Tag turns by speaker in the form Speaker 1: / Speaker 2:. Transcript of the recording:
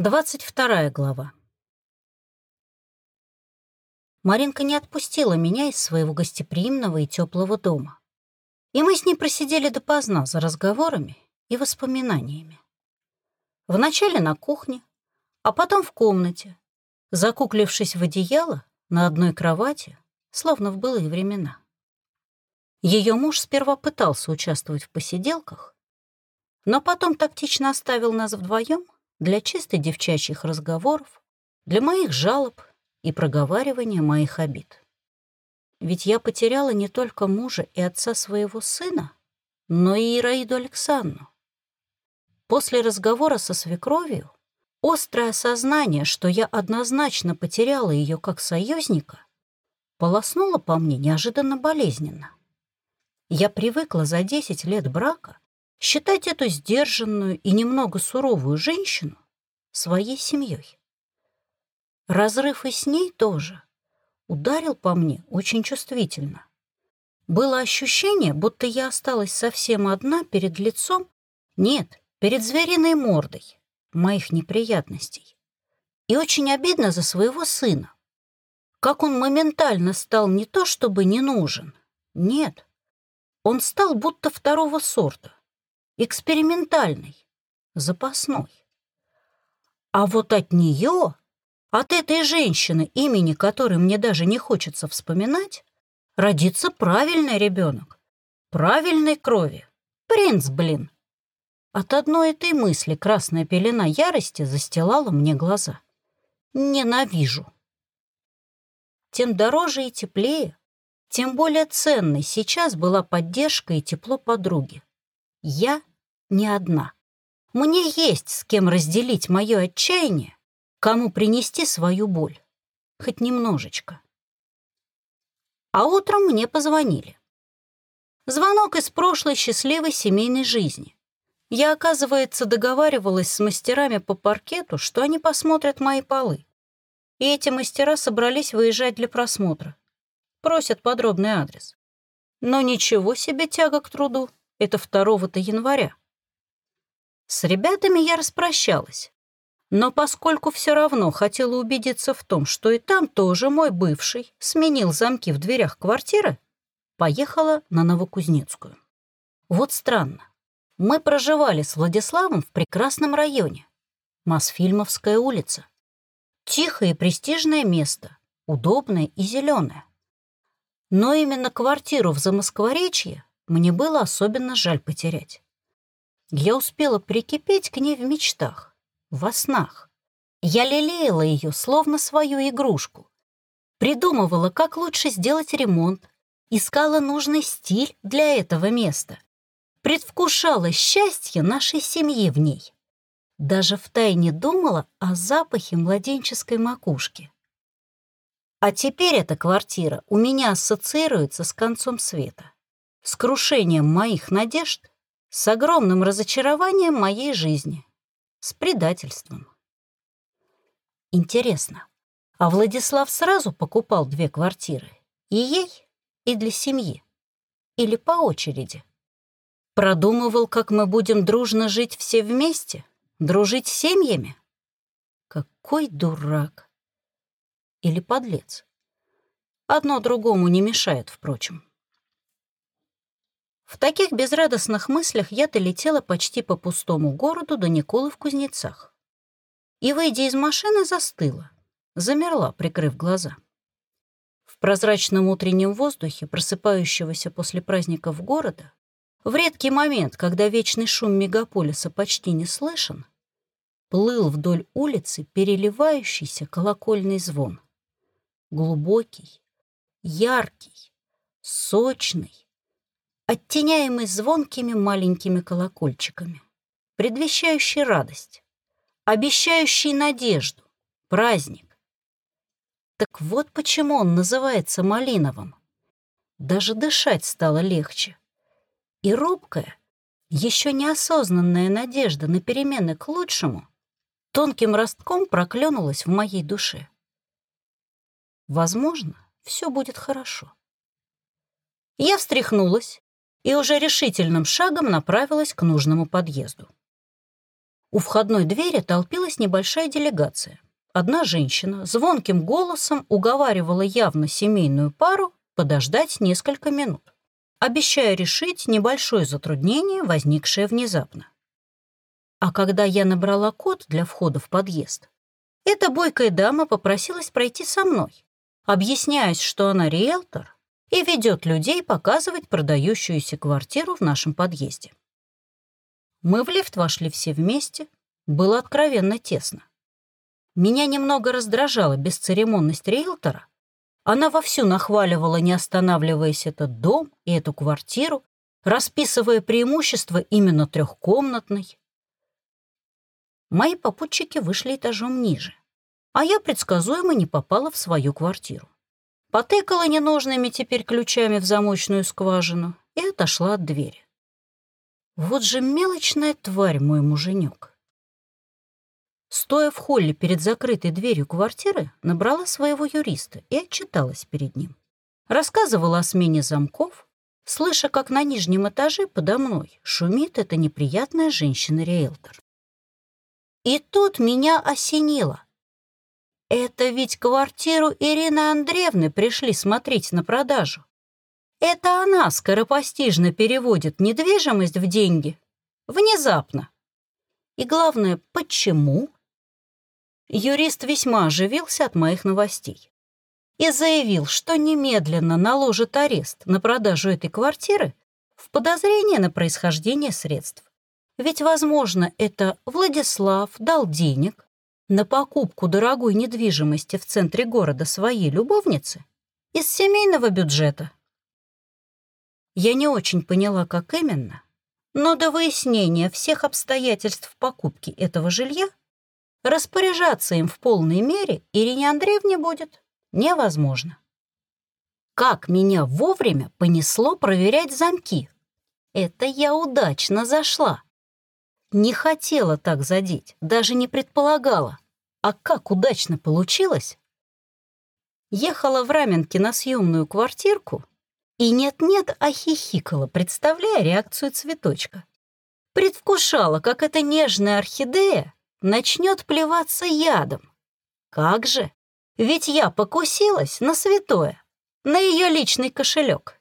Speaker 1: Двадцать вторая глава. Маринка не отпустила меня из своего гостеприимного и теплого дома. И мы с ней просидели допоздна за разговорами и воспоминаниями. Вначале на кухне, а потом в комнате, закуклившись в одеяло на одной кровати, словно в былые времена. Ее муж сперва пытался участвовать в посиделках, но потом тактично оставил нас вдвоем для чисто девчачьих разговоров, для моих жалоб и проговаривания моих обид. Ведь я потеряла не только мужа и отца своего сына, но и Ираиду Александру. После разговора со свекровью острое осознание, что я однозначно потеряла ее как союзника, полоснуло по мне неожиданно болезненно. Я привыкла за 10 лет брака считать эту сдержанную и немного суровую женщину своей семьей. Разрыв и с ней тоже ударил по мне очень чувствительно. Было ощущение, будто я осталась совсем одна перед лицом, нет, перед звериной мордой моих неприятностей. И очень обидно за своего сына. Как он моментально стал не то чтобы не нужен, нет, он стал будто второго сорта экспериментальный, запасной. А вот от нее, от этой женщины, имени которой мне даже не хочется вспоминать, родится правильный ребенок, правильной крови. Принц, блин. От одной этой мысли красная пелена ярости застилала мне глаза. Ненавижу. Тем дороже и теплее, тем более ценной сейчас была поддержка и тепло подруги. Я не одна. Мне есть с кем разделить мое отчаяние, кому принести свою боль. Хоть немножечко. А утром мне позвонили. Звонок из прошлой счастливой семейной жизни. Я, оказывается, договаривалась с мастерами по паркету, что они посмотрят мои полы. И эти мастера собрались выезжать для просмотра. Просят подробный адрес. Но ничего себе тяга к труду. Это 2 января. С ребятами я распрощалась. Но поскольку все равно хотела убедиться в том, что и там тоже мой бывший сменил замки в дверях квартиры, поехала на Новокузнецкую. Вот странно. Мы проживали с Владиславом в прекрасном районе. Мосфильмовская улица. Тихое и престижное место, удобное и зеленое. Но именно квартиру в Замоскворечье мне было особенно жаль потерять. Я успела прикипеть к ней в мечтах, во снах. Я лелеяла ее, словно свою игрушку. Придумывала, как лучше сделать ремонт, искала нужный стиль для этого места. Предвкушала счастье нашей семьи в ней. Даже втайне думала о запахе младенческой макушки. А теперь эта квартира у меня ассоциируется с концом света, с крушением моих надежд с огромным разочарованием моей жизни, с предательством. Интересно, а Владислав сразу покупал две квартиры? И ей, и для семьи? Или по очереди? Продумывал, как мы будем дружно жить все вместе? Дружить семьями? Какой дурак! Или подлец? Одно другому не мешает, впрочем. В таких безрадостных мыслях я долетела почти по пустому городу до Николы в Кузнецах. И, выйдя из машины, застыла, замерла, прикрыв глаза. В прозрачном утреннем воздухе, просыпающегося после праздников города, в редкий момент, когда вечный шум мегаполиса почти не слышен, плыл вдоль улицы переливающийся колокольный звон. Глубокий, яркий, сочный, оттеняемый звонкими маленькими колокольчиками, предвещающий радость, обещающий надежду, праздник. Так вот почему он называется малиновым. Даже дышать стало легче. И робкая, еще неосознанная надежда на перемены к лучшему тонким ростком проклюнулась в моей душе. Возможно, все будет хорошо. Я встряхнулась и уже решительным шагом направилась к нужному подъезду. У входной двери толпилась небольшая делегация. Одна женщина звонким голосом уговаривала явно семейную пару подождать несколько минут, обещая решить небольшое затруднение, возникшее внезапно. А когда я набрала код для входа в подъезд, эта бойкая дама попросилась пройти со мной, объясняясь, что она риэлтор и ведет людей показывать продающуюся квартиру в нашем подъезде. Мы в лифт вошли все вместе, было откровенно тесно. Меня немного раздражала бесцеремонность риэлтора. Она вовсю нахваливала, не останавливаясь, этот дом и эту квартиру, расписывая преимущества именно трехкомнатной. Мои попутчики вышли этажом ниже, а я предсказуемо не попала в свою квартиру. Потыкала ненужными теперь ключами в замочную скважину и отошла от двери. Вот же мелочная тварь мой муженек. Стоя в холле перед закрытой дверью квартиры, набрала своего юриста и отчиталась перед ним. Рассказывала о смене замков, слыша, как на нижнем этаже подо мной шумит эта неприятная женщина-риэлтор. И тут меня осенило. Это ведь квартиру Ирины Андреевны пришли смотреть на продажу. Это она скоропостижно переводит недвижимость в деньги. Внезапно. И главное, почему? Юрист весьма оживился от моих новостей и заявил, что немедленно наложит арест на продажу этой квартиры в подозрение на происхождение средств. Ведь, возможно, это Владислав дал денег на покупку дорогой недвижимости в центре города своей любовницы из семейного бюджета. Я не очень поняла, как именно, но до выяснения всех обстоятельств покупки этого жилья Распоряжаться им в полной мере Ирине Андреевне будет невозможно. Как меня вовремя понесло проверять замки. Это я удачно зашла. Не хотела так задеть, даже не предполагала. А как удачно получилось? Ехала в Раменке на съемную квартирку и нет-нет ахихикала, представляя реакцию цветочка. Предвкушала, как эта нежная орхидея начнет плеваться ядом. Как же? Ведь я покусилась на святое, на ее личный кошелек.